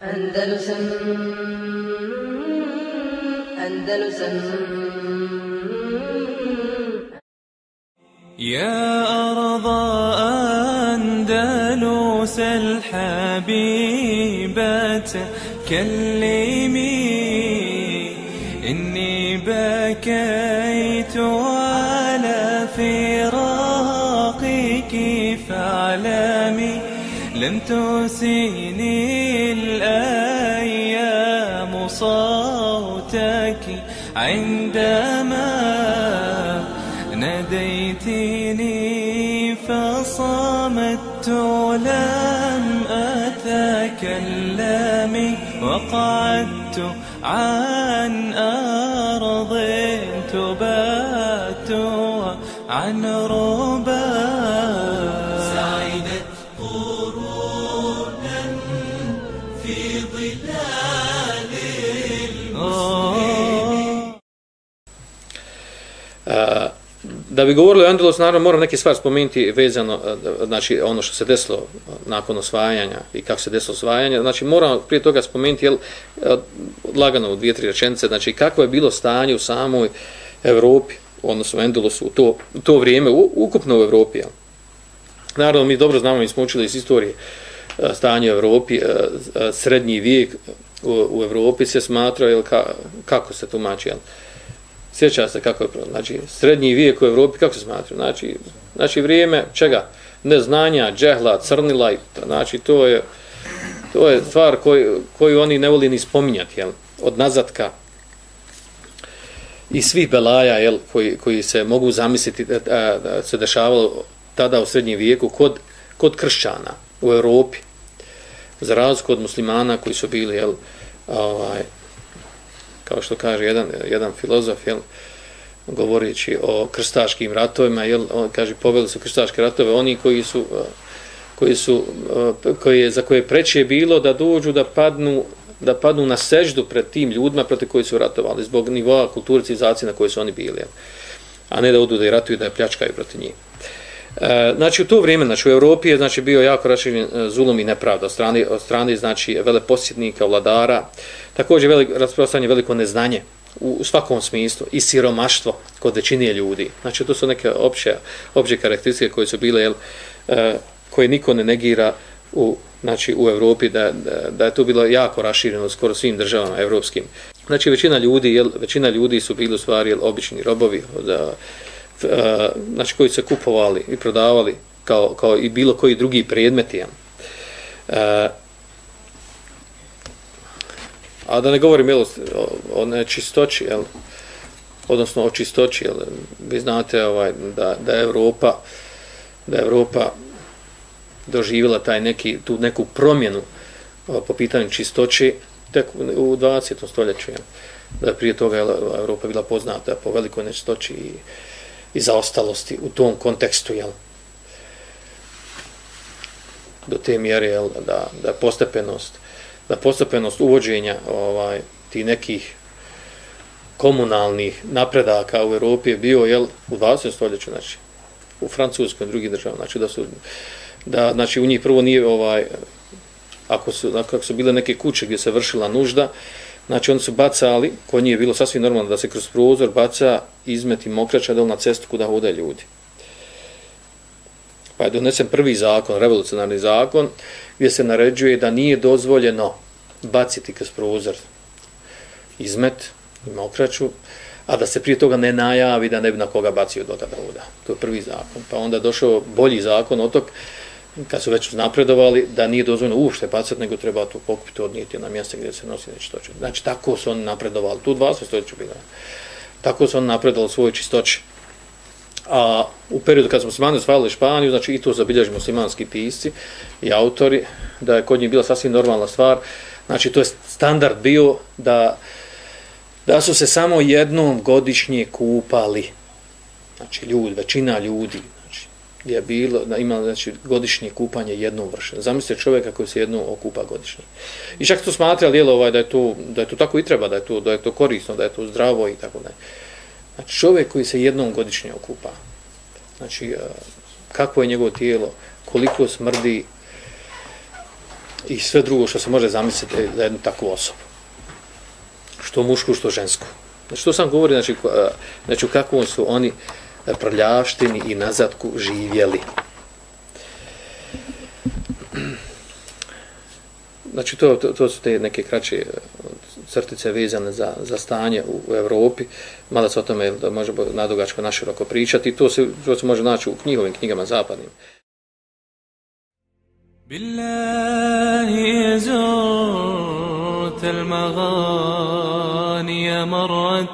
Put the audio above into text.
Andalusam Andalusam يا أرض أندلس الحبيبة كلمي إني بكيت على فراقك لم تسيني الأيام صوتك عندما ناديتني فصمت لم أتكلم وقعدت عن أرض تبات عن ربا da bi govorili o Andalus, naravno moram neke stvari spomenuti vezano, eh, znači ono što se desilo eh, nakon osvajanja i kako se desilo osvajanje, znači moram prije toga spomenuti, jel, eh, lagano u dvije, tri rečenice, znači kako je bilo stanje u samoj Evropi, odnosno u Andalusu, u to, u to vrijeme, u, ukupno u Evropi. Jel. Naravno, mi dobro znamo, mi smo učili iz istorije stanje u Evropi, srednji vijek u, u Evropi se smatrao, jel, ka, kako se tumači, jel, Sjeća se kako je, znači, srednji vijek u Evropi, kako se smatra? Znači, znači vrijeme čega? Neznanja, džehla, crnila, znači, to je, to je stvar koju, koju oni ne voli ni spominjati, jel? Od nazadka i svih belaja, jel, koji, koji se mogu zamisliti e, e, a, a, se dešavalo tada u srednjem vijeku kod, kod kršćana u Evropi. Za razliku od muslimana koji su bili, jel, ovaj, kao što kaže jedan, jedan filozof, jel, govoreći o krstaškim ratovima, jel, on kaže, poveli su krstaške ratove, oni koji su, e, koji su, e, koji je, za koje preće bilo da dođu da padnu, da padnu na seždu pred tim ljudima protiv koji su ratovali, zbog nivoa kulture civilizacije na kojoj su oni bili, jel, a ne da odu da i ratuju, da je pljačkaju protiv njih. E, znači u to vrijeme znači u Evropi je znači bio jako raširen e, zulum i nepravda od strane od strane znači veleposjednika vladara. Također velik rasprostanje veliko neznanje u, u svakom smislu i siromaštvo kod većine ljudi. Znači to su neke opće opće karakteristike koje su bile jel, e, koje niko ne negira u znači u Evropi da, da, da je to bilo jako rašireno skoro svim državama evropskim. Znači većina ljudi jel, većina ljudi su bili u stvari jel, obični robovi da E, znači koji se kupovali i prodavali kao, kao i bilo koji drugi predmeti. Ja. E, a da ne govorim jel, o, o nečistoći, jel, odnosno o čistoći, jel, vi znate ovaj, da, da je Evropa da je Evropa doživjela taj neki, tu neku promjenu o, po pitanju čistoći tek u 20. stoljeću. Jel. Da prije toga jel, Evropa bila poznata po velikoj nečistoći i i zaostalosti u tom kontekstu, jel? Do te mjere, jel, da, da postepenost, da postepenost uvođenja ovaj, ti nekih komunalnih napredaka u Europi je bio, jel, u 20. stoljeću, znači, u Francuskoj i drugih država, znači da su, da, znači, u njih prvo nije, ovaj, ako su, ako su bile neke kuće gdje se vršila nužda, Znači oni su bacali, kod njih je bilo sasvim normalno da se kroz prozor baca izmeti mokrača dol na cestu kuda hode ljudi. Pa je donesen prvi zakon, revolucionarni zakon, gdje se naređuje da nije dozvoljeno baciti kroz prozor izmet i mokraču, a da se prije toga ne najavi da ne bi na koga bacio do tada voda. To je prvi zakon. Pa onda došao bolji zakon, otok, kad su već napredovali, da nije dozvoljeno uopšte bacati, nego treba to pokupiti, odnijeti na mjesto gdje se nosi nečistoće. Znači, tako su oni napredovali. Tu 20 stoljeća bilo. Tako su oni napredali svoje čistoće. A u periodu kad smo muslimani osvajali Španiju, znači i to zabilježi muslimanski pisci i autori, da je kod njih bila sasvim normalna stvar. Znači, to je standard bio da, da su se samo jednom godišnje kupali. Znači, ljudi, većina ljudi, je bilo, ima znači, godišnje kupanje jednom vršeno. Zamislite čovjeka koji se jednom okupa godišnje. I čak su smatrali jel, ovaj, da, je to, da je to tako i treba, da je to, da je to korisno, da je to zdravo i tako da. Znači čovjek koji se jednom godišnje okupa, znači eh, kako je njegovo tijelo, koliko smrdi, i sve drugo što se može zamisliti eh, za jednu takvu osobu. Što mušku, što žensku. Znači, to sam govori, znači, eh, znači u kakvom su oni uh, prljavštini i nazadku živjeli. Znači, to, to, to su te neke kraće e, crtice vezane za, za stanje u, u Evropi. Mada se o tome da može nadugačko naširoko pričati. To se, to se može naći u knjihovim knjigama zapadnim. بالله زرت المغاني مرة